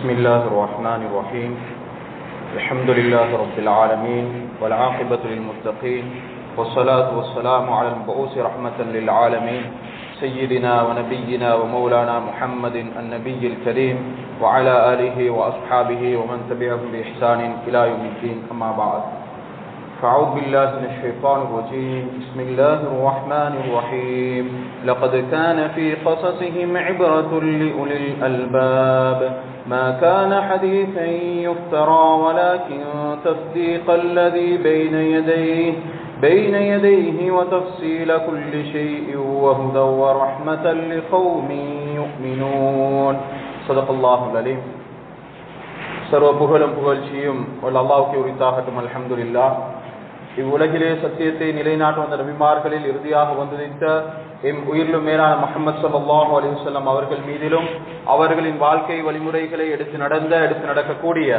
بسم الله الرحمن الرحيم. الحمد لله رب العالمين والعاقبة للمتقين والصلاة والسلام على المبعوث رحمة للعالمين سيدنا ونبينا ومولانا محمد النبي الكريم وعلى آله وأصحابه ومن تبعهم بإحسان إلى يوم الدين. أما بعد فأعوذ بالله من الشيطان الرجيم. بسم الله الرحمن الرحيم. لقد كان في قصصهم عبرة لأولي الألباب. ما كان حديثا يفترى ولكن تصديق الذي بين يديه بين يديه وتفصيل كل شيء وهدى ورحمة لقوم يؤمنون صدق الله العليم சர்வ புகழும் புகழ்ச்சியும் வல்ல அல்லாஹ்வுக்கு உரித்தாகட்டும் அல்ஹம்துலில்லா இவ்வுலகிலே சத்தியத்தை நிலைநாட்டும் அந்த நபிமார்களில் இறுதியாக வந்துதித்த எம் உயிரிலும் மேலான முகமது சல்லாஹூ அலி வல்லம் அவர்கள் மீதிலும் அவர்களின் வாழ்க்கை வழிமுறைகளை எடுத்து நடந்த எடுத்து நடக்கக்கூடிய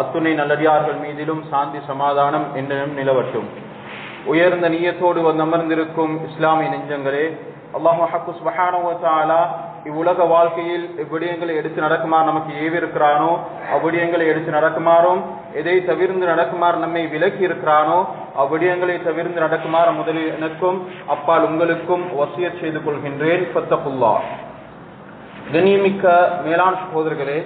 அத்துணை நல்லடியார்கள் மீதிலும் சாந்தி சமாதானம் என்றும் நிலவட்டும். உயர்ந்த நீயத்தோடு வந்து அமர்ந்திருக்கும் இஸ்லாமிய நெஞ்சங்களே அல்லாஹு இவ்வுலக வாழ்க்கையில் எவ்விடயங்களை எடுத்து நடக்குமாறு நமக்கு ஏவிருக்கிறானோ அவ்விடயங்களை எடுத்து நடக்குமாறும் எதை தவிர்ந்து நடக்குமாறு நம்மை விலக்கி இருக்கிறானோ அவ்விடயங்களை தவிர்ந்து நடக்குமாறு முதலில் எனக்கும் அப்பால் உங்களுக்கும் வசிய செய்து கொள்கின்றேன். பத்தகுல்லா கண்ணியமிக்க மேலாண் சகோதரர்களே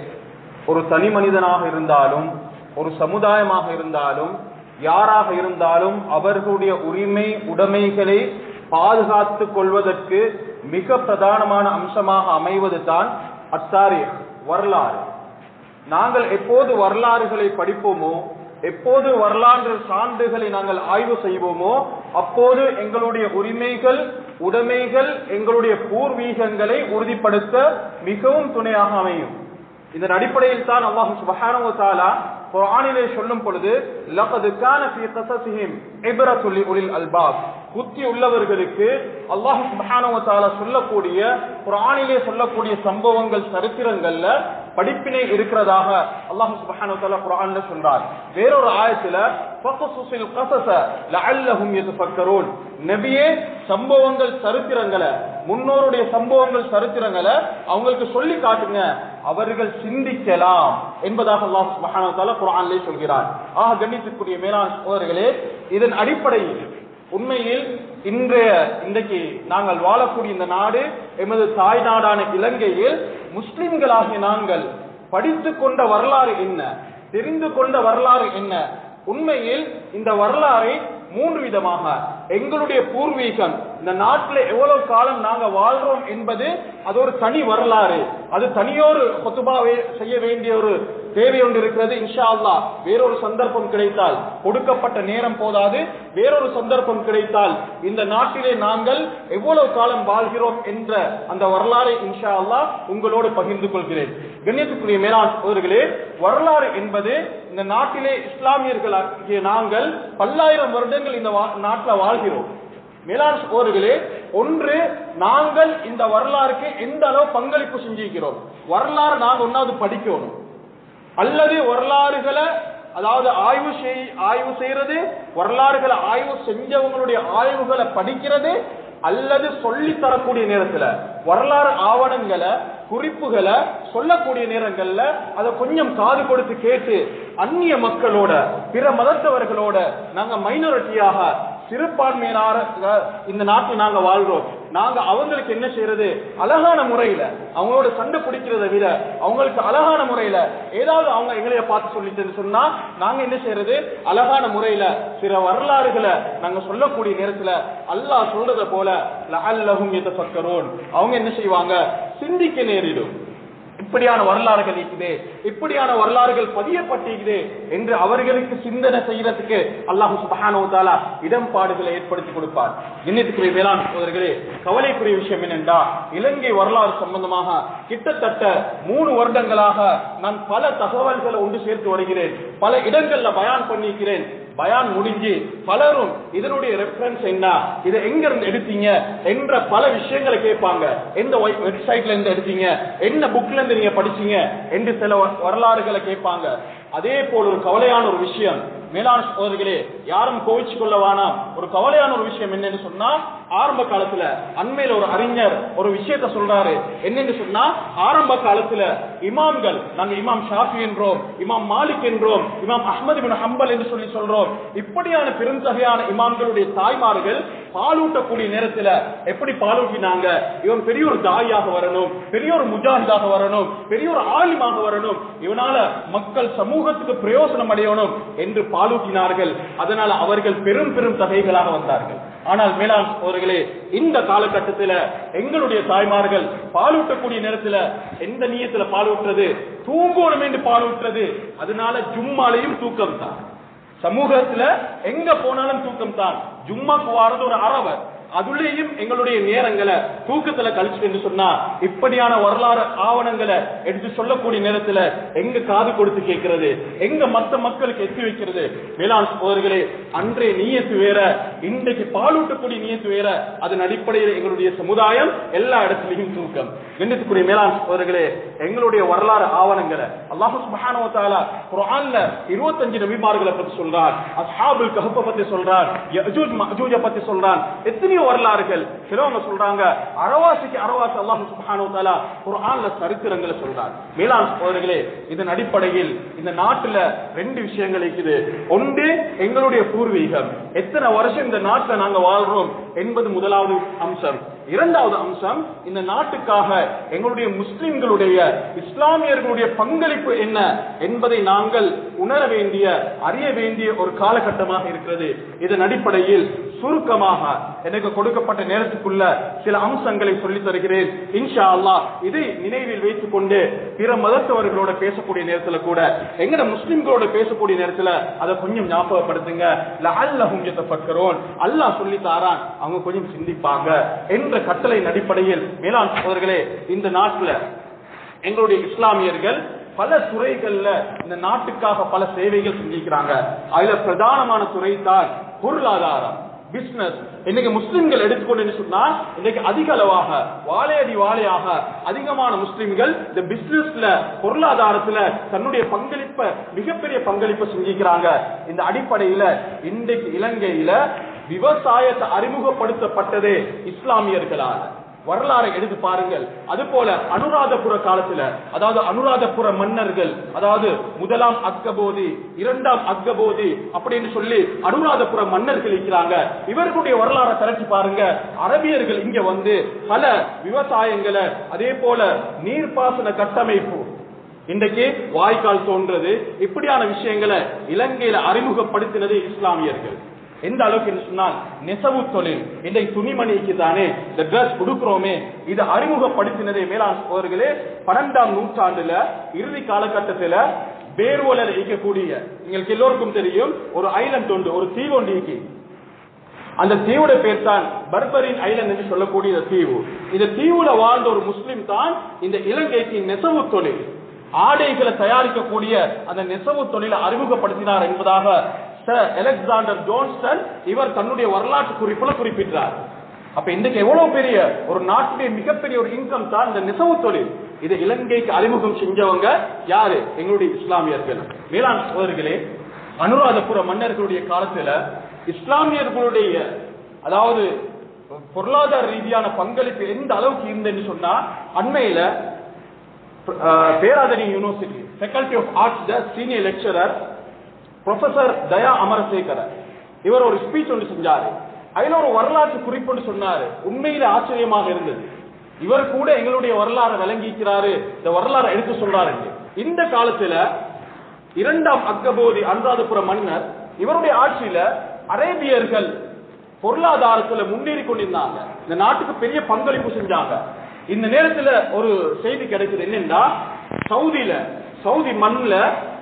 ஒரு தனி மனிதனாக இருந்தாலும் ஒரு சமுதாயமாக இருந்தாலும் யாராக இருந்தாலும் அவர்களுடைய உரிமை உடைமைகளை பாதுகாத்துக் கொள்வதற்கு மிக பிரதானமான அம்சமாக அமைவது தான் அத்தாரி வரலாறு. நாங்கள் எப்போது வரலாறுகளை படிப்போமோ எப்போது வரலாற்று சான்றுகளை நாங்கள் ஆய்வு செய்வோமோ அப்போது எங்களுடைய உரிமைகள் உடைமைகள் எங்களுடைய பூர்வீகங்களை உறுதிப்படுத்த மிகவும் துணையாக அமையும். இதன் அடிப்படையில் தான் அல்லாஹு சுபஹானஹு தாலா குர்ஆனிலே சொல்லும் பொழுது லகத் கான ஃபீ கஸஸிஹிம் இப்ரத்துல் லிஉலில் அல்பாப். புத்தி உள்ளவர்களுக்கு அல்லாஹ் சுபஹானஹு தாலா சொல்லக்கூடிய குர்ஆனிலே சொல்லக்கூடிய சம்பவங்கள் சரித்திரங்கள்ல படிப்பினை இருக்கிறதாக அல்லாஹ் சுபஹானஹு தஆலா குர்ஆன்ல சொல்றார் வேறொரு ஆயத்துல ஃபக்ஸுஸில் கஸஸ லஅல்லஹும் யதஃபக்கரூன். நபியே சம்பவங்கள் சரித்திரங்களை முன்னோருடைய சம்பவங்கள் சரித்திரங்களை அவங்களுக்கு சொல்லி காட்டுங்க. அவர்கள் சிந்திக்கலாம் என்பதாக அல்லாஹ் சுப்ஹானஹு குரான்லே தஆலா சொல்கிறார். ஆக கண்ணியத்துக்குரிய மேலான சகோதரர்களே இதன் அடிப்படையில் உண்மையில் இன்றைய இன்றைக்கு நாங்கள் வாழக்கூடிய இந்த நாடு எமது தாய் நாடான இலங்கையில் முஸ்லிம்களாகிய நாங்கள் படித்து கொண்ட வரலாறு என்ன தெரிந்து கொண்ட வரலாறு என்ன? உண்மையில் இந்த வரலாறை மூன்று விதமாக எங்களுடைய பூர்வீகம் இந்த நாட்டில் எவ்வளவு காலம் நாங்க வாழ்றோம் என்பது அது ஒரு தனி வரலாறு. அது தனியோரு கொத்துபாவை செய்ய வேண்டிய ஒரு தேவை ஒன்று இருக்கிறது இன்ஷா அல்லா வேறொரு சந்தர்ப்பம் கிடைத்தால் கொடுக்கப்பட்ட நேரம் போதாது. வேறொரு சந்தர்ப்பம் கிடைத்தால் இந்த நாட்டிலே நாங்கள் எவ்வளவு காலம் வாழ்கிறோம் என்ற அந்த வரலாறை இன்ஷா அல்லா உங்களோடு பகிர்ந்து கொள்கிறேன். கண்ணியத்துக்குரிய மேலாண் அவர்களே வரலாறு என்பது இந்த நாட்டிலே இஸ்லாமியர்களாகிய நாங்கள் பல்லாயிரம் வருடங்கள் இந்த நாட்டில் வாழ்கிறோம். மேலாண் சோதர்களே ஒன்று நாங்கள் இந்த வரலாறுக்கு எந்த அளவு பங்களிப்பு செஞ்சிருக்கிறோம்? வரலாறு நாங்கள் ஒன்னாவது படிக்கணும். அல்லது வரலாறுகளை அதாவது ஆய்வு செய் ஆய்வு செய்யறது வரலாறுகளை ஆய்வு செஞ்சவங்களுடைய ஆய்வுகளை படிக்கிறது அல்லது சொல்லி தரக்கூடிய நேரத்துல வரலாறு ஆவணங்களை குறிப்புகளை சொல்லக்கூடிய நேரங்கள்ல அதை கொஞ்சம் காது கொடுத்து கேட்டு அந்நிய மக்களோட பிற மதத்தவர்களோட நாங்க மைனாரிட்டியாக சிறுபான்மையினார இந்த நாட்டில் நாங்க வாழ்றோம். நாங்க அவங்களுக்கு என்ன செய்யறது? அழகான முறையில அவங்களோட சண்டை பிடிக்கிறத விட அவங்களுக்கு அழகான முறையில ஏதாவது அவங்க எங்களைய பார்த்து சொல்லிட்டு சொன்னா நாங்க என்ன செய்யறது? அழகான முறையில சில வரலாறுகளை நாங்க சொல்லக்கூடிய நேரத்துல அல்லாஹ் சொல்றத போல அல்லஹும் எத்தக்கரோன் அவங்க என்ன செய்வாங்க? சிந்திக்க நேரிடும். இப்படியான வரலாறுகள் இருக்குது இப்படியான வரலாறுகள் பதியப்பட்டிருக்குது என்று அவர்களுக்கு சிந்தனை செய்யறதுக்கு அல்லாஹு சுபஹானோ இடம்பாடுகளை ஏற்படுத்தி கொடுப்பார். இன்னத்துக்குரிய வேளாண் சோதர்களே கவலைக்குரிய விஷயம் என்னென்றா இலங்கை வரலாறு சம்பந்தமாக கிட்டத்தட்ட மூணு வருடங்களாக நான் பல தகவல்களை ஒன்று சேர்த்து வருகிறேன் பல இடங்கள்ல பயான் பண்ணியிருக்கிறேன். பயான் முடிஞ்சு பலரும் இதனுடைய ரெஃபரன்ஸ் என்ன? இதை எங்க இருந்து எடுத்தீங்க? என்ற பல விஷயங்களை கேட்பாங்க. எந்த வெப்சைட்ல இருந்து எடுத்தீங்க? என்ன புக்ல இருந்து நீங்க படிச்சீங்க? என்று சில வரலாறுகளை கேட்பாங்க. அதே போல் ஒரு கவலையான ஒரு விஷயம். மேலான சோதர்களே யாரும் கோவிச்சு கொள்ள வேணாம். ஒரு கவலையான ஒரு விஷயம் என்னன்னு சொன்னா ஆரம்ப காலத்துல அண்மையில ஒரு அறிஞர் ஒரு விஷயத்த சொல்றாரு. என்னன்னு சொன்னா ஆரம்ப காலத்துல இமாம்கள் நாங்க இமாம் ஷாஃபி என்றோம் இமாம் மாலிக் என்றோம் இமாம் அஹமது பின் ஹம்பல் என்று சொல்லி சொல்றோம். இப்படியான பெருந்தகையான இமாம்களுடைய தாய்மார்கள் பாலூட்டக்கூடிய நேரத்துல எப்படி பாலூட்டினாங்க? இவன் பெரிய ஒரு தாயாக வரணும் பெரிய ஒரு முஜாஹிதாக வரணும் பெரிய ஒரு ஆலிமாக வரணும். இவனால மக்கள் சமூகத்துக்கு பிரயோசனம் அடையணும் என்று பாலூட்டினார்கள். அதனால அவர்கள் பெரும் பெரும் தகைகளாக வந்தார்கள். ஆனால் மேலாண் அவர்களே இந்த காலகட்டத்தில் எங்களுடைய தாய்மார்கள் பாலூட்டக்கூடிய நேரத்தில் எந்த நீயத்துல பாலூட்டுறது? தூங்கணும் என்று பாலூட்டுறது. அதனால ஜும்மாலையும் தூக்கம் தான் சமூகத்துல எங்க போனாலும் தூக்கம் தான் ஜும்மாக்கு வாரது ஒரு அறவர் அதுலயும் எங்களுடைய நேரங்களை தூக்கத்துல கழிச்சு என்று சொன்னா இப்படியான வரலாறு ஆவணங்களை எடுத்து சொல்லக்கூடிய நேரத்துல எங்க காது கொடுத்து கேட்கிறது? எங்க மத்த மக்களுக்கு எத்தி வைக்கிறது? வேளாண் சோதர்களே அன்றைய நீயத்து வேற இன்றைக்கு பாலூட்டக்கூடிய நீயத்து வேற அதன் அடிப்படையில் எங்களுடைய சமுதாயம் எல்லா இடத்துலயும் தூக்கம். கண்ணியத்துக்குரிய மேலாண் சோதர்களே எங்களுடைய வரலாறு ஆவணங்களை அல்லாஹு சுப்ஹானஹு வ தஆலா குர்ஆன்ல 25 நபிமார்களை பத்தி சொல்றான். அஸ்ஹாபுல் கஹஃப பத்தி சொல்றான். யஜூஜ் மஅஜூஜ பத்தி சொல்றான். எத்தனையோ வரலாறுகள். சிலவங்க சொல்றாங்க அரவாசிக்கு அரவாசி அல்லாஹ் சுப்ஹானஹு தாலா தஆலா குர்ஆன்ல சரித்திரங்களை சொல்றார். மேலாண் சோதர்களே இதன் அடிப்படையில் இந்த நாட்டுல ரெண்டு விஷயங்கள் இருக்குது. ஒன்று எங்களுடைய பூர்வீகம். எத்தனை வருஷம் இந்த நாட்டுல நாங்க வாழ்றோம் என்பது முதலாவது அம்சம். இரண்டாவது அம்சம் இந்த நாட்டுக்காக எங்களுடைய முஸ்லிம்களுடைய இஸ்லாமியர்களுடைய பங்களிப்பு என்ன என்பதை நாங்கள் உணர வேண்டிய அறிய வேண்டிய ஒரு காலகட்டமாக இருக்கிறது. இதன் அடிப்படையில் சுருக்கமாக எனக்கு கொடுக்கப்பட்ட நேரத்துக்குள்ள சில அம்சங்களை சொல்லி தருகிறேன். இன்ஷா அல்லாஹ் இதை நினைவில் வைத்துக் கொண்டு பிற மதத்தவர்களோட பேசக்கூடிய நேரத்துல கூட எங்கட முஸ்லிம்களோட பேசக்கூடிய நேரத்துல அதை கொஞ்சம் ஞாபகப்படுத்துங்க. லஅல்லஹும் யதஃபக்கரூன் அல்லாஹ் சொல்லி தாரான் அவங்க கொஞ்சம் சிந்திப்பாங்க என்ற கட்டளையின் அடிப்படையில் மேலாண் சோதர்களே இந்த நாட்டுல எங்களுடைய இஸ்லாமியர்கள் பல துறைகள்ல இந்த நாட்டுக்காக பல சேவைகள் செஞ்சிருக்கிறாங்க. அதுல பிரதானமான துறை தான் பொருளாதாரம். பிசினஸ் இன்னைக்கு முஸ்லிம்கள் எடுத்துக்கொண்டு சொன்னா இன்னைக்கு அதிக அளவாக வாழையடி வாழையாக அதிகமான முஸ்லிம்கள் இந்த பிசினஸ்ல பொருளாதாரத்துல தன்னுடைய பங்களிப்பை மிகப்பெரிய பங்களிப்பை செஞ்சிருக்கிறாங்க இந்த அடிப்படையில இன்றைக்கு இலங்கையில விவசாயத்தை அறிமுகப்படுத்தப்பட்டதே இஸ்லாமியர்களால. வரலாறை எடுத்து பாருங்கள். அது போல அனுராதபுர காலத்துல அதாவது அனுராதபுர மன்னர்கள் அதாவது முதலாம் அக்கபோதி இரண்டாம் அக்கபோதி அப்படின்னு சொல்லி அனுராதபுர மன்னர்கள் இருக்கிறாங்க. இவர்களுடைய வரலாறை திரட்டி பாருங்க. அரபியர்கள் இங்க வந்து பல விவசாயங்களை அதே போல நீர்ப்பாசன கட்டமைப்பு. இன்றைக்கு வாய்க்கால் தோன்றது. இப்படியான விஷயங்களை இலங்கையில அறிமுகப்படுத்தினது இஸ்லாமியர்கள். எந்த அளவுக்கு என்று சொன்னால் நெசவு தொழில். இன்றைக்கு துணிமணிக்கு தானே இந்த ட்ரெஸ் கொடுக்கிறோமே இதை அறிமுகப்படுத்தினதே மேலாண் சோதர்களே பன்னெண்டாம் நூற்றாண்டுல இறுதி காலகட்டத்துல பேர்வலர் இயக்கக்கூடிய எங்களுக்கு எல்லோருக்கும் தெரியும் ஒரு ஐலண்ட் உண்டு ஒரு தீவு ஒன்று இயக்கி அந்த தீவுட பேர் தான் பர்பரின் ஐலண்ட் என்று சொல்லக்கூடிய தீவு. இந்த தீவுல வாழ்ந்த ஒரு முஸ்லிம் தான் இந்த இலங்கைக்கு நெசவு தொழில். ஆடைகளை தயாரிக்கக்கூடிய அந்த நெசவு தொழிலை அறிமுகப்படுத்தினார் என்பதாக சர் அலெக்சாண்டர் ஜோன்ஸ்டன் இவர் தன்னுடைய வரலாற்று குறிப்புல குறிப்பிட்டார். அப்ப இன்றைக்கு எவ்வளவு பெரிய ஒரு நாட்டுடைய மிகப்பெரிய ஒரு இன்கம் தான் இந்த நெசவு தொழில். இது இலங்கைக்கு அறிமுகம் செஞ்சவங்க யாரு? எங்களுடைய இஸ்லாமியர்கள். மேலாண் சோதர்களே அனுராதபுர மன்னர்களுடைய காலத்துல இஸ்லாமியர்களுடைய அதாவது பொருளாதார ரீதியான பங்களிப்பு எந்த அளவுக்கு இருந்ததுன்னு சொன்னா அண்மையில Peradeniya university faculty of arts senior lecturer professor Daya Amarasekaran இவர் ஒரு ஸ்பீச் ஒன்று செஞ்சாரு. அதுல ஒரு வரலாற்று குறிப்பு ஒன்று சொன்னாரு. உண்மையில ஆச்சரியமாக இருந்தது. இவர் கூட எங்களுடைய வரலாறு விளங்கிக்கிறாரு இந்த வரலாறு எடுத்து சொல்றாரு இந்த காலத்துல இரண்டாம் அக்கபோதி அனுராதபுர மன்னர் இவருடைய ஆட்சியில அரேபியர்கள் பொருளாதாரத்துல முன்னேறி கொண்டிருந்தாங்க. இந்த நாட்டுக்கு பெரிய பங்களிப்பு செஞ்சாங்க. இந்த நேரத்துல ஒரு செய்தி கிடைக்குது என்னன்னா சவுதியில சவுதி மண்ணுல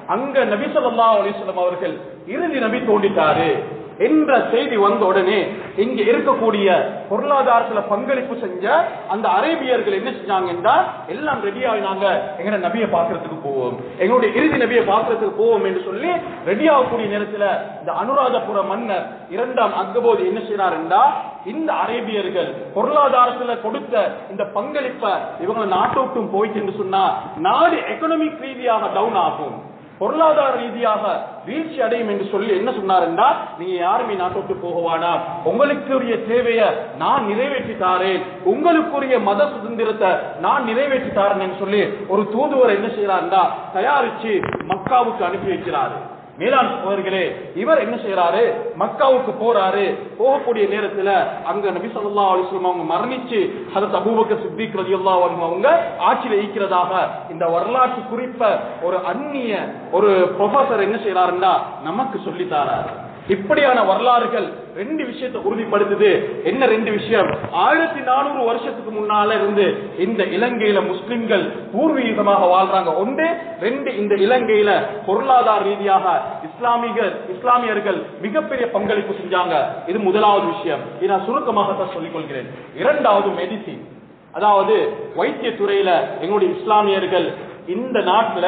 அங்க நபி சொல்லா அலைஹி அவர்கள் இறுதி நபி தோண்டிட்டாரு என்ற செய்தி வந்த உடனே இங்க இருக்கக்கூடிய பொருளாதாரத்துல பங்களிப்பு செஞ்ச அந்த அரேபியர்கள் என்ன செஞ்சாங்க எல்லாம் ரெடி ஆகினாங்க எங்க நபியை பார்க்கறதுக்கு போவோம். எங்களுடைய இறுதி நபியை பார்க்கறதுக்கு போவோம் என்று சொல்லி ரெடி ஆகக்கூடிய நேரத்துல இந்த அனுராதபுர மன்னர் இரண்டாம் அங்கபோது என்ன செய்யறாருண்டா இந்த அரேபியர்கள் பொருளாதாரத்துல கொடுத்த இந்த பங்களிப்பை இவங்களை நாட்டோட்டும் போயிட்டு சொன்னா நாடு எக்கனாமிக் ரீதியாக டவுன் ஆகும். பொருளாதார ரீதியாக வீழ்ச்சி அடையும் என்று சொல்லி என்ன சொன்னாருன்னா நீங்க யாருமே நாட்டோட்டு போகவானா உங்களுக்குரிய தேவையை நான் நிறைவேற்றி தாரேன். உங்களுக்குரிய மத சுதந்திரத்தை நான் நிறைவேற்றி தாரேன் சொல்லி ஒரு தூதுவர் என்ன செய்யறாருன்னா தயாரிச்சு மக்காவுக்கு அனுப்பி வைக்கிறாரு. மேலாண் அவர்களே இவர் என்ன செய்யறாரு மக்காவுக்கு போறாரு. போகக்கூடிய நேரத்துல அங்க நபி சொல்லா அலைஹி அவங்க மரணிச்சு ஹதரத் அபூபக்கர் சித்திக் ரலியல்லாஹு அவங்க ஆட்சியில ஈக்கிறதாக இந்த வரலாற்று குறிப்ப ஒரு அந்நிய ஒரு ப்ரொஃபசர் என்ன செய்யறாருன்னா நமக்கு சொல்லித்தாராரு இப்படியான வரலாறுகள் ரெண்டு விஷயத்தை உறுதிப்படுத்துது. என்ன ரெண்டு விஷயம்? ஆயிரத்தி நானூறு வருஷத்துக்கு முன்னால இருந்து இந்த இலங்கையில முஸ்லிம்கள் பூர்வீகமாக வாழ்றாங்க. ஒன்று ரெண்டு இந்த இலங்கையில பொருளாதார ரீதியாக இஸ்லாமிக இஸ்லாமியர்கள் மிகப்பெரிய பங்களிப்பு செஞ்சாங்க. இது முதலாவது விஷயம். இதை நான் சுருக்கமாகத்தான் சொல்லிக் கொள்கிறேன் இரண்டாவது மெடிசின் அதாவது வைத்திய துறையில எங்களுடைய இஸ்லாமியர்கள் இந்த நாட்டுல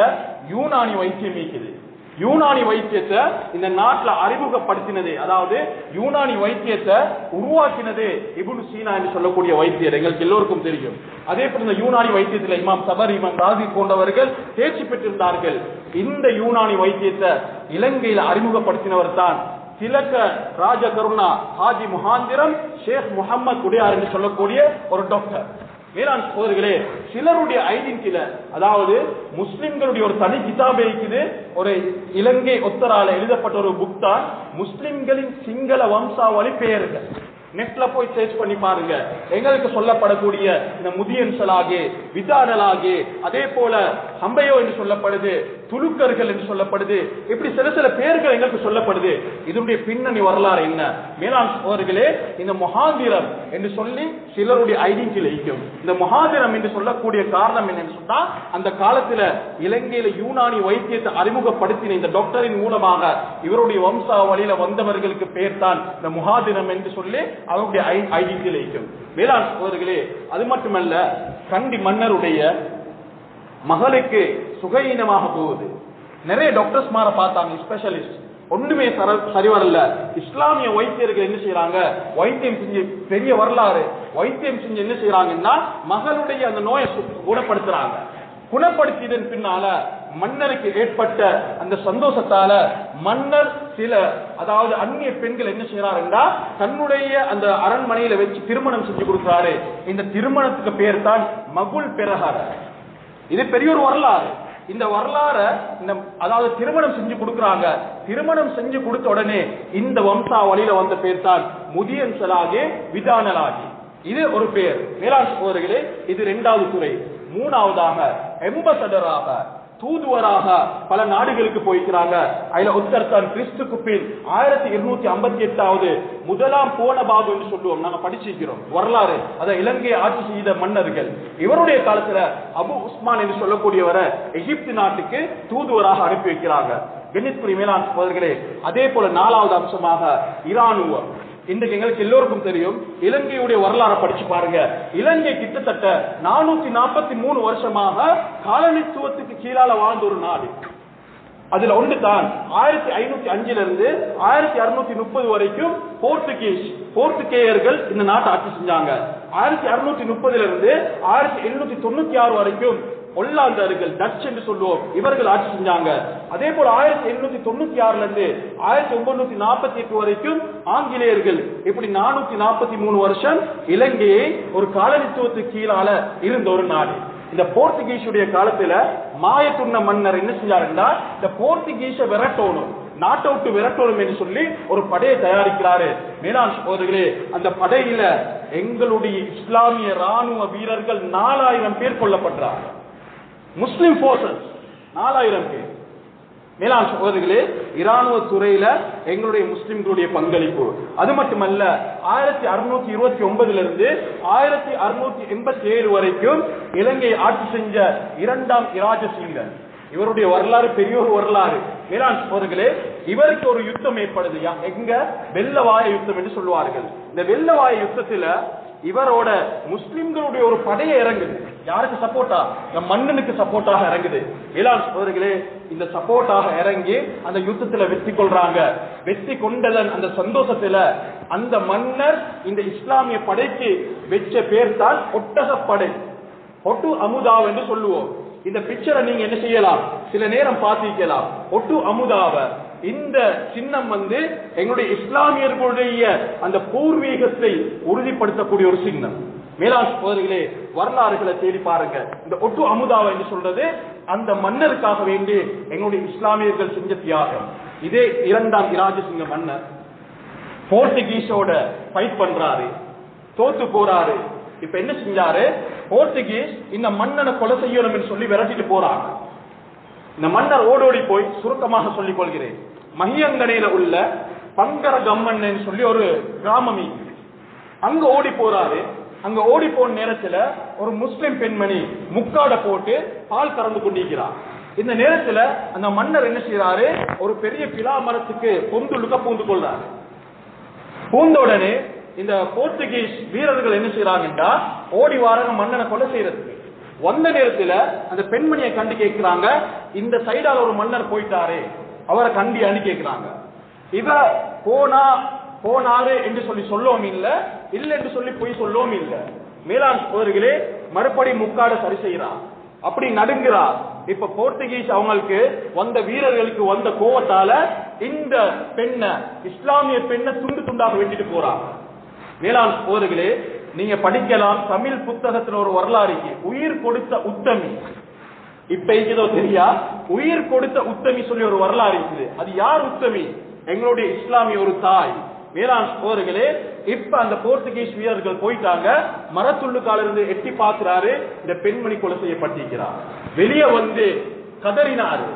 யூனானி வைத்தியம் இருக்குது யூனானி வைத்தியத்தை இந்த நாட்டில் அறிமுகப்படுத்தினது. அதாவது யூனானி வைத்தியத்தை உருவாக்கினது இபுன் சீனா என்று சொல்லக்கூடிய வைத்தியர். எங்களுக்கு எல்லோருக்கும் தெரியும். அதே போல இந்த யூனானி வைத்தியத்தில் இமாம் சபர் இமாம் ராசி போன்றவர்கள் தேர்ச்சி பெற்றிருந்தார்கள். இந்த யூனானி வைத்தியத்தை இலங்கையில் அறிமுகப்படுத்தினவர் தான் திலக்க ராஜ கருணா ஹாஜி முகாந்திரம் ஷேக் முகமது குடியார் என்று சொல்லக்கூடிய ஒரு டாக்டர். வேளாண் சோதர்களே சிலருடைய ஐடென்டில அதாவது முஸ்லிம்களுடைய ஒரு தனி கிதாபே இருக்குது. ஒரு இலங்கை ஒத்தரால எழுதப்பட்ட ஒரு புக் தான். முஸ்லிம்களின் சிங்கள வம்சாவளி பெயர்கள் நெட்ல போய் சர்ச் பண்ணி பாருங்க. எங்களுக்கு சொல்லப்படக்கூடிய இந்த முதியன்சலாகி விதானலாகே அதே போல ஹம்பையோ என்று சொல்லப்படுது. துலுக்கர்கள் என்று சொல்லப்படுது. இப்படி சில சில பேர்கள் எங்களுக்கு சொல்லப்படுது. இதனுடைய பின்னணி வரலாறு என்ன? மேலாண் சோதர்களே இந்த மொஹாந்திரம் என்று சொல்லி சிலருடைய ஐடென்டிட்டி இருக்கும் இந்த மொஹாந்திரம் என்று சொல்லக்கூடிய காரணம் என்னன்னு சொன்னா அந்த காலத்துல இலங்கையில யூனானி வைத்தியத்தை அறிமுகப்படுத்தின இந்த டாக்டரின் மூலமாக இவருடைய வம்சாவளியில வந்தவர்களுக்கு பெயர் தான் இந்த முகாதிரம் என்று சொல்லி அவருடைய ஐடென்டிட்டி இருக்கும் மேலாண் சோதர்களே அது மட்டுமல்ல கண்டி மன்னருடைய மகளுக்கு சுகையினமாக போகுது. நிறைய டாக்டர்ஸ் மாற பார்த்தாங்க ஸ்பெஷலிஸ்ட் ஒண்ணுமே சர- சரி வரல இஸ்லாமிய வைத்தியர்கள் என்ன செய்யறாங்க வைத்தியம் செஞ்சு பெரிய வரலாறு. வைத்தியம் செஞ்சு என்ன செய்யறாங்கன்னா மகளுடைய அந்த நோயை குணப்படுத்துறாங்க. குணப்படுத்தியதன் பின்னால மன்னருக்கு ஏற்பட்ட அந்த சந்தோஷத்தால மன்னர் சில அதாவது அந்நிய பெண்கள் என்ன செய்யறாருன்னா தன்னுடைய அந்த அரண்மனையில வச்சு திருமணம் செஞ்சு கொடுக்கிறாரு. இந்த திருமணத்துக்கு பேர் தான் மகுள் பெரகார இது பெரிய ஒரு வரலாறு. இந்த வரலாறை இந்த அதாவது திருமணம் செஞ்சு கொடுக்கறாங்க. திருமணம் செஞ்சு கொடுத்த உடனே இந்த வம்சாவளியில வந்த பேர் தான் முதியன் சலாகே விதானலாகி இது ஒரு பேர். வேளாண் சோதரிகளே இது இரண்டாவது துறை. மூணாவதாக எம்பசடராக தூதுவராக பல நாடுகளுக்கு போயிருக்கிறாங்க. அதுல ஒருத்தர் தான் கிறிஸ்துக்கு பின் ஆயிரத்தி இருநூத்தி ஐம்பத்தி எட்டாவது முதலாம் போன பாகு என்று சொல்லுவோம். நாங்க படிச்சிருக்கிறோம். வரலாறு. அதை இலங்கையை ஆட்சி செய்த மன்னர்கள். இவருடைய காலத்துல அபு உஸ்மான் என்று சொல்லக்கூடியவரை எகிப்து நாட்டுக்கு தூதுவராக அனுப்பி வைக்கிறாங்க. கணித்குரி மேலாண் சோதர்களே அதே போல நாலாவது அம்சமாக இராணுவம். இன்றைக்கு எங்களுக்கு எல்லோருக்கும் தெரியும் இலங்கையுடைய வரலாறை படிச்சு பாருங்க. இலங்கை கிட்டத்தட்ட நானூத்தி நாற்பத்தி மூணு வருஷமாக காலனித்துவத்துக்கு கீழால வாழ்ந்த ஒரு நாடு. அதுல ஒன்று தான் ஆயிரத்தி ஐநூத்தி அஞ்சுல இருந்து ஆயிரத்தி அறுநூத்தி முப்பது வரைக்கும் போர்த்துகீஸ் போர்த்துகேயர்கள் இந்த நாட்டை ஆட்சி செஞ்சாங்க. ஆயிரத்தி அறுநூத்தி முப்பதுல இருந்து ஆயிரத்தி எழுநூத்தி தொண்ணூத்தி ஆறு வரைக்கும் ஒல்லாந்தர்கள் டச் என்று சொல்லுவோம். இவர்கள் ஆட்சி செஞ்சாங்க. அதே போல ஆயிரத்தி எண்ணூத்தி தொண்ணூத்தி ஆறுல இருந்து ஆயிரத்தி ஒன்பது நாற்பத்தி எட்டு வரைக்கும் ஆங்கிலேயர்கள் இப்படி நானூத்தி நாற்பத்தி மூணு வருஷம் இலங்கையை ஒரு காலனித்துவத்துக்கு கீழால இருந்த ஒரு நாடு. இந்த போர்த்துகீஸுடைய காலத்துல மாயத்துண்ண மன்னர் என்ன செஞ்சாருன்னா இந்த போர்த்துகீஸ விரட்டோணும் நாட்டை விட்டு விரட்டணும் என்று சொல்லி ஒரு படையை தயாரிக்கிறாரு. மேலாண் சகோதரர்களே அந்த படையில எங்களுடைய இஸ்லாமிய ராணுவ வீரர்கள் நாலாயிரம் பேர் கொல்லப்படுறாங்க முஸ்லிம் போர்சஸ் நாலாயிரம் பேர். மேலாண் சகோதரிகளே இராணுவ துறையில எங்களுடைய முஸ்லிம்களுடைய பங்களிப்பு. அது மட்டுமல்ல ஆயிரத்தி அறுநூத்தி இருபத்தி ஒன்பதுல இருந்து ஆயிரத்தி அறுநூத்தி எண்பத்தி ஏழு வரைக்கும் இலங்கையை ஆட்சி செஞ்ச இரண்டாம் இராஜசிங்கன் இவருடைய வரலாறு பெரிய ஒரு வரலாறு. மேலாண் சகோதரிகளே இவருக்கு ஒரு யுத்தம் ஏற்படுது. யா- எங்க? வெள்ளவாய யுத்தம் என்று சொல்லுவார்கள். இந்த வெள்ளவாய யுத்தத்துல இவரோட முஸ்லிம்களுடைய ஒரு படையை இறங்குது. யாருக்கு சப்போர்ட்டா நம் மன்னனுக்கு சப்போர்ட்டாக இறங்குது. வேளாண் சோதரிகளே இந்த சப்போர்ட்டாக இறங்கி அந்த யுத்தத்துல வெற்றி கொள்றாங்க. வெற்றி கொண்டதன் அந்த சந்தோஷத்துல அந்த மன்னர் இந்த இஸ்லாமிய படைக்கு வெச்ச பேர் தான் ஒட்டகப்படை. ஒட்டு அமுதா என்று சொல்லுவோம். இந்த பிக்சரை நீங்க என்ன செய்யலாம்? சில நேரம் பார்த்திருக்கலாம். ஒட்டு அமுதாவ. இந்த சின்னம் வந்து எங்களுடைய இஸ்லாமியர்களுடைய அந்த பூர்வீகத்தை உறுதிப்படுத்தக்கூடிய ஒரு சின்னம். மேலாண் சோதரிகளே வரலாறுகளை தேடி பாருங்க. இந்த ஒட்டு அமுதாவை என்று சொல்றது அந்த மன்னருக்காக வேண்டி எங்களுடைய இஸ்லாமியர்கள் செஞ்ச தியாகம். இதே இரண்டாம் இராஜசிங்க மன்னர் போர்த்துகீஸோட ஃபைட் பண்றாரு தோத்து போறாரு. இப்ப என்ன செஞ்சாரு? போர்த்துகீஸ் இந்த மன்னனை கொலை செய்யணும் சொல்லி விரட்டிட்டு போறாங்க. இந்த மன்னர் ஓடோடி போய் சுருக்கமாக சொல்லிக் கொள்கிறேன். மகியங்கடையில உள்ள பங்கர கம்மன் சொல்லி ஒரு கிராமம் அங்க ஓடி போறாரு. அங்க ஓடி போன நேரத்துல ஒரு முஸ்லிம் பெண்மணி முக்காட போட்டு பால் கறந்து கொண்டிருக்கிறார் இந்த நேரத்துல அந்த மன்னர் என்ன செய்யறாரு ஒரு பெரிய பிலா மரத்துக்கு பொந்துளுக்க பூந்து கொள்றாரு. பூந்த உடனே இந்த போர்த்துகீஸ் வீரர்கள் என்ன செய்யறாங்கன்னா ஓடி வாராங்க மன்னனை கொலை செய்யறதுக்கு. வந்த நேரத்துல அந்த பெண்மணியை கண்டு கேட்கிறாங்க இந்த சைடால ஒரு மன்னர் போயிட்டாரே அவரை கண்டி அணி கேட்கிறாங்க. இவ போனா போனாரு என்று சொல்லி சொல்லவும் இல்ல இல்லை என்று சொல்லி பொய் சொல்லவும் இல்ல. மேலாண் சோதர்களே மறுபடி முக்காட சரி செய்யறான் அப்படி நடுங்கிறார் இப்ப போர்த்துகீஸ் அவங்களுக்கு வந்த வீரர்களுக்கு வந்த கோவத்தால இந்த பெண்ணை இஸ்லாமிய பெண்ணை துண்டு துண்டாக வெட்டிட்டு போறாங்க மேலாண் சோதர்களே நீங்க படிக்கலாம். தமிழ் புத்தகத்துல ஒரு வரலாறு இருக்கு. உயிர் கொடுத்த உத்தமி. இப்ப இருக்குதோ தெரியா? உயிர் கொடுத்த உத்தமி சொல்லி ஒரு வரலாறு இருக்குது. அது யார் உத்தமி? எங்களுடைய இஸ்லாமிய ஒரு தாய். வேளாண் போர்களே இப்ப அந்த போர்த்துகீஸ் வீரர்கள் போயிட்டாங்க. மரத்துள்ளுக்கால இருந்து எட்டி பார்க்கிறாரு. இந்த பெண்மணி கொலை செய்யப்பட்டிருக்கிறார். வெளியே வந்து கதறினாரு.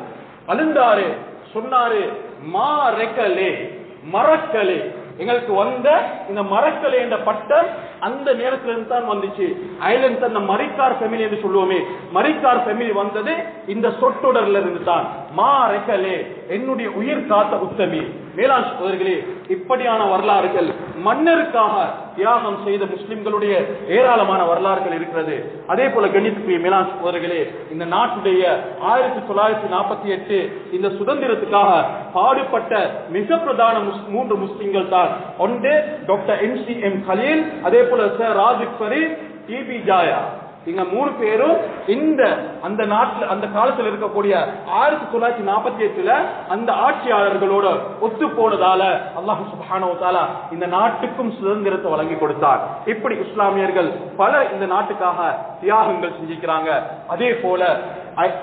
அழுந்தாரு. சொன்னாரு மா ரெக்கலே மறக்கலே எங்களுக்கு வந்த இந்த மரக்கலை என்ற பட்டம் அந்த நேரத்துல இருந்து தான் வந்துச்சு ஐலண்ட் அந்த மரிக்கார் ஃபேமிலி என்று சொல்லுவோமே மரிக்கார் ஃபேமிலி வந்தது இந்த சொற்றொடர்ல இருந்து தான் மா ரெக்கலே என்னுடைய உயிர் காத்த உத்தமி. மேலாண் சோதர்களே இப்படியான வரலாறுகள் மன்னருக்காக தியாகம் செய்த முஸ்லிம்களுடைய ஏராளமான வரலாறுகள் இருக்கிறது. அதே போல கணித்துக்குரிய மேலாண் சோதர்களே இந்த நாட்டுடைய ஆயிரத்தி தொள்ளாயிரத்தி நாற்பத்தி எட்டு இந்த சுதந்திரத்துக்காக பாடுபட்ட மிக பிரதான முஸ்- மூன்று முஸ்லிம்கள் தான். ஒன்று doctor M C M Khaleel அதே போல sir Razik Fareed T B Jayah. இங்க மூணு பேரும் இந்த அந்த நாட்டில் அந்த காலத்துல இருக்கக்கூடிய ஆயிரத்தி தொள்ளாயிரத்தி நாற்பத்தி எட்டுல அந்த ஆட்சியாளர்களோட ஒத்து போனதால அல்லாஹு சுபானோதால இந்த நாட்டுக்கும் சுதந்திரத்தை வழங்கி கொடுத்தார். இப்படி இஸ்லாமியர்கள் பல இந்த நாட்டுக்காக தியாகங்கள் செஞ்சுக்கிறாங்க அதே போல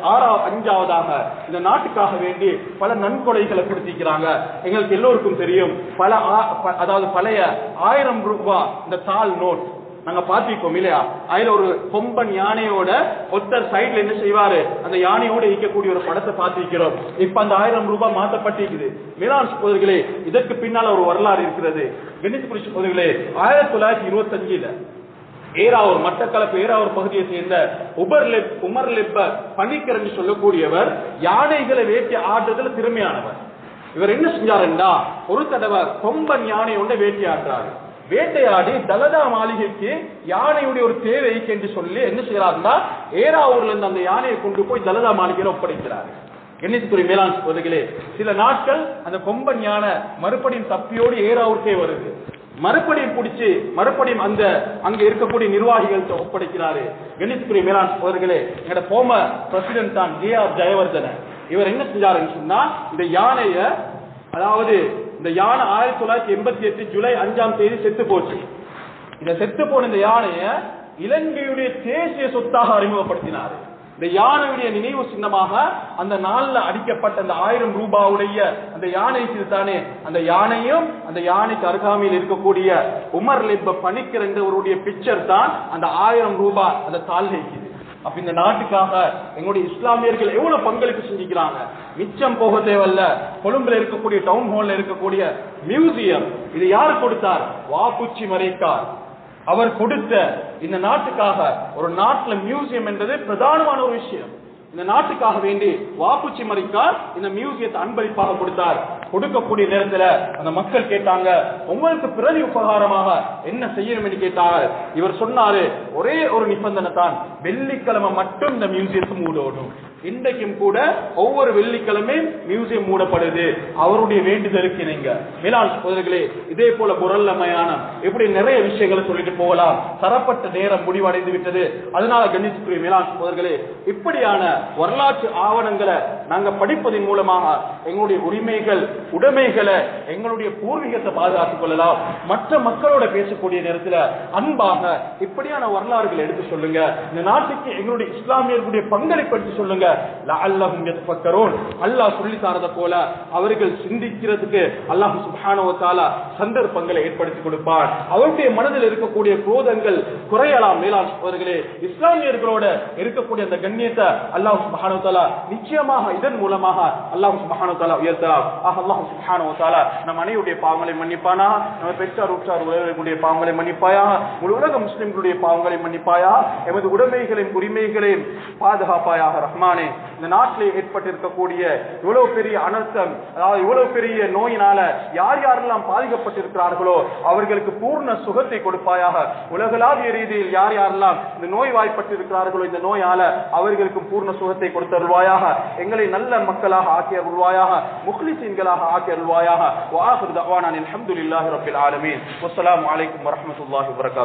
ஆறாவது அஞ்சாவதாக இந்த நாட்டுக்காக வேண்டி பல நன்கொடைகளை கொடுத்திருக்கிறாங்க. எங்களுக்கு எல்லோருக்கும் தெரியும் பல ஆ- ப- அதாவது பழைய ஆயிரம் ரூபாய் இந்த தாள் நோட் நாங்க பாத்திருக்கோம் இல்லையா? அதுல ஒரு கொம்பன் யானையோட ஒத்தர் சைடுல என்ன செய்வாரு? அந்த யானையோட இருக்கக்கூடிய ஒரு படத்தை பார்த்திருக்கிறோம். இப்ப அந்த ஆயிரம் ரூபாய் மாற்றப்பட்டிருக்குது. மேலாண் சோதர்களே இதற்கு பின்னால ஒரு வரலாறு இருக்கிறது. கணித்து சகோதரிகளே ஆயிரத்தி தொள்ளாயிரத்தி இருபத்தி அஞ்சுல ஏராவூர் மட்டக்களப்பு ஏராவூர் பகுதியை சேர்ந்த உபர் லெப் உமர் லெப்ப பணிக்கர் என்று சொல்லக்கூடியவர் யானைகளை வேட்டி ஆடுறதுல திறமையானவர். இவர் என்ன செஞ்சாருண்டா? ஒரு தடவை கொம்பன் யானை ஒன்றை வேட்டையாடுறாரு வேட்டையாடி தலதா மாளிகைக்கு யானையுடைய ஒரு தேவைக்கு என்று சொல்லி என்ன செய்யறாருன்னா ஏராவூர்ல இருந்து அந்த யானையை கொண்டு போய் தலதா மாளிகையில ஒப்படைக்கிறாரு. எண்ணித்துறை மேலாண் சகோதரிகளே சில நாட்கள் அந்த கொம்பன் யானை மறுபடியும் தப்பியோடு ஏராவூருக்கே வருது. மறுபடியும் பிடிச்சு மறுபடியும் அந்த அங்க இருக்கக்கூடிய நிர்வாகிகள்கிட்ட ஒப்படைக்கிறாரு. கணித்துக்குரிய மேலாண் சகோதரர்களே எங்கட போம பிரசிடென்ட் தான் ஜே ஆர் ஜெயவர்தன இவர் என்ன செஞ்சாருன்னு சொன்னா இந்த யானைய அதாவது இந்த யானை ஆயிரத்தி தொள்ளாயிரத்தி எண்பத்தி எட்டு ஜூலை அஞ்சாம் தேதி செத்து போச்சு. இந்த செத்து போன இந்த யானைய இலங்கையுடைய தேசிய சொத்தாக அறிமுகப்படுத்தினார். இந்த யானையுடைய நினைவு சின்னமாக அந்த நாள்ல அடிக்கப்பட்ட அந்த ஆயிரம் ரூபாவுடைய அந்த யானை சிறுத்தானே தானே அந்த யானையும் அந்த யானைக்கு அருகாமையில் இருக்கக்கூடிய உமர் லிப்ப பணிக்கிறவருடைய பிக்சர் தான் அந்த ஆயிரம் ரூபாய் அந்த தாழ்நிலைக்கு அப்ப இந்த நாட்டுக்காக எங்களுடைய இஸ்லாமியர்கள் எவ்வளவு பங்களிப்பு செஞ்சுக்கிறாங்க? மிச்சம் போக தேவையில்ல. கொழும்புல இருக்கக்கூடிய டவுன் ஹால்ல இருக்கக்கூடிய மியூசியம் இது யாரு கொடுத்தார்? வாக்குச்சி மறைக்கார் அவர் கொடுத்த இந்த நாட்டுக்காக ஒரு நாட்டுல மியூசியம் என்றது பிரதானமான ஒரு விஷயம். இந்த நாட்டுக்காக வேண்டி வாக்குச்சி மறைக்கார் இந்த மியூசியத்தை அன்பளிப்பாக கொடுத்தார். கொடுக்கக்கூடிய நேரத்துல அந்த மக்கள் கேட்டாங்க உங்களுக்கு பிரதி உபகாரமாக என்ன செய்யணும் என்று கேட்டாங்க. இவர் சொன்னாரு ஒரே ஒரு நிபந்தனை தான் வெள்ளிக்கிழமை மட்டும் இந்த மியூசியத்தை மூடணும். இன்றைக்கும் கூட ஒவ்வொரு வெள்ளிக்கிழமையும் மியூசியம் மூடப்படுது. அவருடைய வேண்டுதலுக்கு இணைங்க. மேலாண் சோதர்களே இதே போல குரல்ல மயானம். இப்படி நிறைய விஷயங்களை சொல்லிட்டு போகலாம். தரப்பட்ட நேரம் முடிவடைந்து விட்டது. அதனால கணித்துக்குரிய மேலாண் சோதர்களே இப்படியான வரலாற்று ஆவணங்களை நாங்க படிப்பதன் மூலமாக எங்களுடைய உரிமைகள் உடைமைகளை எங்களுடைய பூர்வீகத்தை பாதுகாத்துக் கொள்ளலாம். மற்ற மக்களோட பேசக்கூடிய நேரத்தில் அன்பாக இப்படியான வரலாறுகளை எடுத்து சொல்லுங்க. இந்த நாட்டுக்கு எங்களுடைய இஸ்லாமியர்களுடைய பங்களிப்பு எடுத்து சொல்லுங்க. அல்லாஹ் சொல்லி தரத போல அவர்கள் சிந்திக்கிறதுக்கு அல்லாஹ் சுபானவத்தால சந்தர்ப்பங்களை ஏற்படுத்தி கொடுப்பார். அவருடைய மனதில் இருக்கக்கூடிய குரோதங்கள் குறையலாம். மேலாண் சகோதரர்களே இஸ்லாமியர்களோட இருக்கக்கூடிய அந்த கண்ணியத்தை அல்லாஹ் சுபானவத்தால நிச்சயமாக இதன் மூலமாக அல்லாஹ் சுபானவத்தால உயர்த்தலாம். ஆக அல்லாஹ் சுபானவத்தால நம் அனைவருடைய பாவங்களை மன்னிப்பானா? நம்ம பெற்றார் உற்றார் உறவினர்களுடைய பாவங்களை மன்னிப்பாயா? முழு உலக முஸ்லிம்களுடைய பாவங்களை மன்னிப்பாயா? எமது உடைமைகளையும் உரிமைகளையும் பாதுகாப்பாயாக ரஹ்மானே இந்த நாட்டிலே ஏற்பட்டிருக்கக்கூடிய இவ்வளவு பெரிய அனர்த்தம் அதாவது இவ்வளவு பெரிய நோயினால யார் யாரெல்லாம் பாதிக்கப்பட்டிருக்கிறார்களோ அவர்களுக்கு பூர்ண சுகத்தை கொடுப்பாயாக. உலகளாவிய ரீதியில் யார் யாரெல்லாம் இந்த நோய் வாய்ப்பட்டிருக்கிறார்களோ இந்த நோயால அவர்களுக்கு பூர்ண சுகத்தை கொடுத்தருள்வாயாக. எங்களை நல்ல மக்களாக ஆக்கி அருள்வாயாக முக்லிசீன்களாக ஆக்கி அருள்வாயாக தவானின் தவானான் அல்ஹம்துலில்லாஹி ரப்பில் ஆலமீன். அஸ்லாம் வலைக்கம் வரமத்துல்லாஹி வபரகாத்துஹு